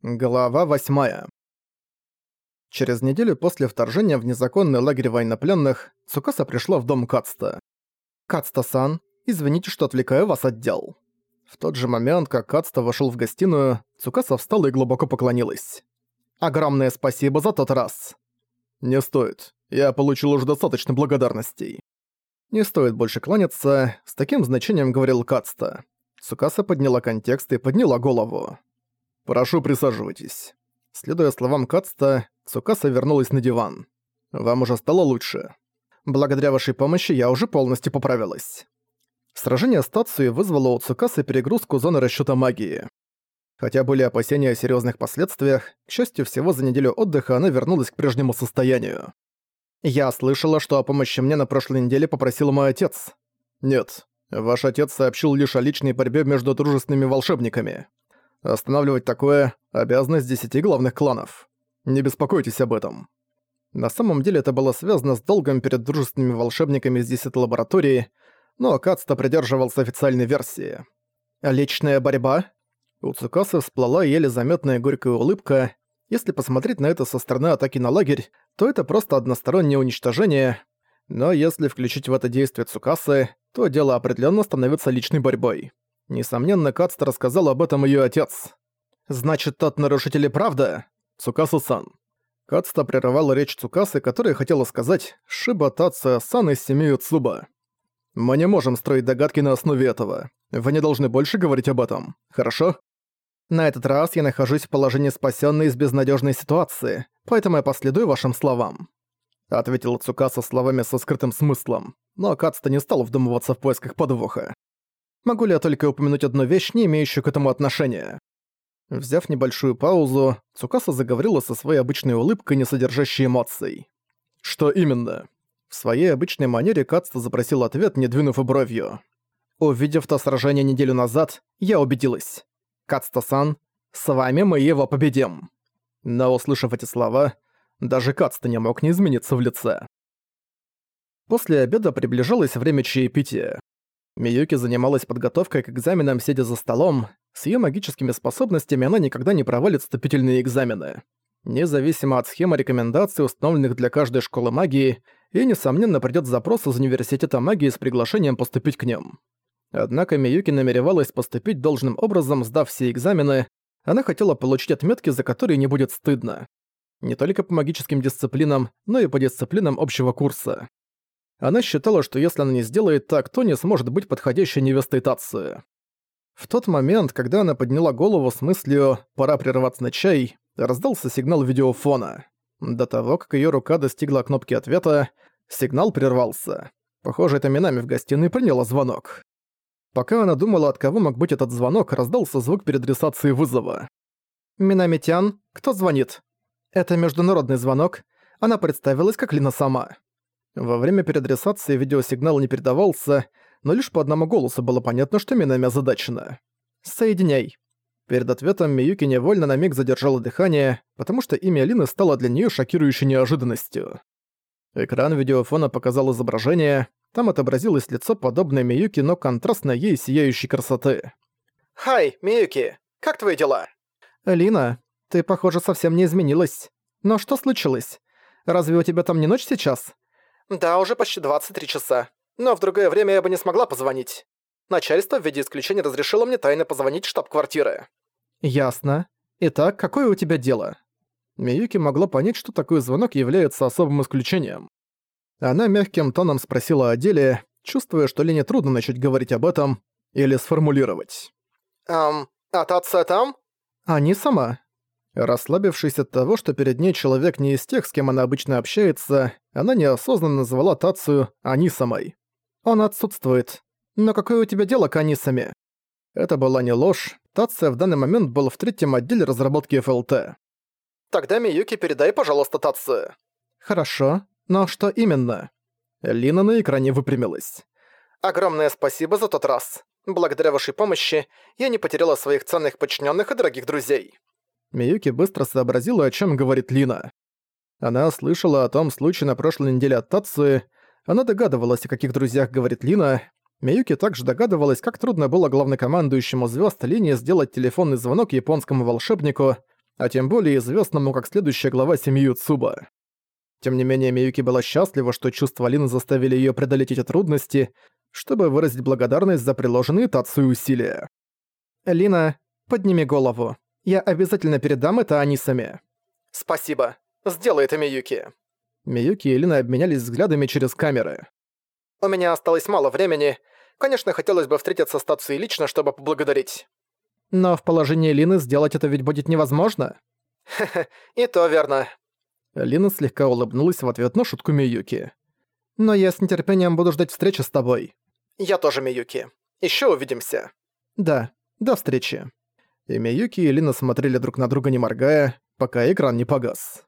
Глава 8. Через неделю после вторжения в незаконный лагерь военнопленных Цукаса пришла в дом Кацта. «Кацта-сан, извините, что отвлекаю вас от дел». В тот же момент, как Кацта вошел в гостиную, Цукаса встала и глубоко поклонилась. «Огромное спасибо за тот раз». «Не стоит. Я получил уже достаточно благодарностей». «Не стоит больше кланяться», с таким значением говорил Кацта. Цукаса подняла контекст и подняла голову. «Прошу, присаживайтесь». Следуя словам Кацта, Цукаса вернулась на диван. «Вам уже стало лучше. Благодаря вашей помощи я уже полностью поправилась». Сражение с Тацуей вызвало у Цукасы перегрузку зоны расчёта магии. Хотя были опасения о серьёзных последствиях, к счастью, всего за неделю отдыха она вернулась к прежнему состоянию. «Я слышала, что о помощи мне на прошлой неделе попросил мой отец». «Нет, ваш отец сообщил лишь о личной борьбе между дружественными волшебниками. Останавливать такое – обязанность десяти главных кланов. Не беспокойтесь об этом. На самом деле это было связано с долгом перед дружественными волшебниками из десятой лаборатории, но Кацта придерживался официальной версии. «Личная борьба?» У Цукаса всплыла еле заметная горькая улыбка. Если посмотреть на это со стороны атаки на лагерь, то это просто одностороннее уничтожение, но если включить в это действие Цукасы, то дело определенно становится личной борьбой. Несомненно, Кацта рассказал об этом ее отец. «Значит, тот нарушитель и правда?» Цукаса-сан. Кацта прерывала речь Цукасы, которая хотела сказать «Шиба Тация-сан из семьи Цуба». «Мы не можем строить догадки на основе этого. Вы не должны больше говорить об этом. Хорошо?» «На этот раз я нахожусь в положении спасенной из безнадежной ситуации, поэтому я последую вашим словам», — ответила Цукаса словами со скрытым смыслом, но Кацта не стал вдумываться в поисках подвоха. Могу ли я только упомянуть одну вещь, не имеющую к этому отношения?» Взяв небольшую паузу, Цукаса заговорила со своей обычной улыбкой, не содержащей эмоций. «Что именно?» В своей обычной манере Кацта запросил ответ, не двинув и бровью. Увидев то сражение неделю назад, я убедилась. «Кацта-сан, с вами мы его победим!» Но, услышав эти слова, даже Кацта не мог не измениться в лице. После обеда приближалось время чаепития. Миюки занималась подготовкой к экзаменам, сидя за столом. С её магическими способностями она никогда не провалит вступительные экзамены. Независимо от схемы рекомендаций, установленных для каждой школы магии, и, несомненно, придёт запрос из университета магии с приглашением поступить к ним. Однако Миюки намеревалась поступить должным образом, сдав все экзамены, она хотела получить отметки, за которые не будет стыдно. Не только по магическим дисциплинам, но и по дисциплинам общего курса. Она считала, что если она не сделает так, то не сможет быть подходящей невестой Тации. В тот момент, когда она подняла голову с мыслью «пора прерваться на чай», раздался сигнал видеофона. До того, как её рука достигла кнопки ответа, сигнал прервался. Похоже, это Минами в гостиной приняла звонок. Пока она думала, от кого мог быть этот звонок, раздался звук переадресации вызова. «Минами-тян, кто звонит?» «Это международный звонок. Она представилась как Лина сама». Во время переадресации видеосигнал не передавался, но лишь по одному голосу было понятно, что Минами озадачена. «Соединяй». Перед ответом Миюки невольно на миг задержала дыхание, потому что имя Лины стало для нее шокирующей неожиданностью. Экран видеофона показал изображение, там отобразилось лицо подобное Миюки, но контрастно ей сияющей красоты. «Хай, Миюки, как твои дела?» «Лина, ты, похоже, совсем не изменилась. Но что случилось? Разве у тебя там не ночь сейчас? «Да, уже почти 23 часа. Но в другое время я бы не смогла позвонить. Начальство в виде исключения разрешило мне тайно позвонить в штаб-квартиры». «Ясно. Итак, какое у тебя дело?» Миюки могла понять, что такой звонок является особым исключением. Она мягким тоном спросила о деле, чувствуя, что Лене трудно начать говорить об этом или сформулировать. «Эм, а Тация там?» «Они сама. Расслабившись от того, что перед ней человек не из тех, с кем она обычно общается, она неосознанно назвала Тацию Анисамой. «Он отсутствует. Но какое у тебя дело к Анисаме?» Это была не ложь, Тация в данный момент был в третьем отделе разработки ФЛТ. «Тогда Миюки передай, пожалуйста, Тацию». «Хорошо, но что именно?» Лина на экране выпрямилась. «Огромное спасибо за тот раз. Благодаря вашей помощи я не потеряла своих ценных подчиненных и дорогих друзей. Миюки быстро сообразила, о чем говорит Лина. Она слышала о том случае на прошлой неделе от Тацуи, она догадывалась, о каких друзьях говорит Лина. Миюки также догадывалась, как трудно было главнокомандующему звезд Лине сделать телефонный звонок японскому волшебнику. а тем более известному как следующая глава семьи Цуба. Тем не менее, Миюки была счастлива, что чувства Лины заставили её преодолеть эти трудности, чтобы выразить благодарность за приложенные Тацию усилия. «Лина, подними голову. Я обязательно передам это Анисаме». «Спасибо. Сделай это, Миюки». Миюки и Лина обменялись взглядами через камеры. «У меня осталось мало времени. Конечно, хотелось бы встретиться с Тацией лично, чтобы поблагодарить». «Но в положении Лины сделать это ведь будет невозможно?» «Хе-хе, и то верно». Лина слегка улыбнулась в ответ на шутку Миюки. «Но я с нетерпением буду ждать встречи с тобой». «Я тоже, Миюки. Ещё увидимся». «Да, до встречи». И Миюки и Лина смотрели друг на друга не моргая, пока экран не погас.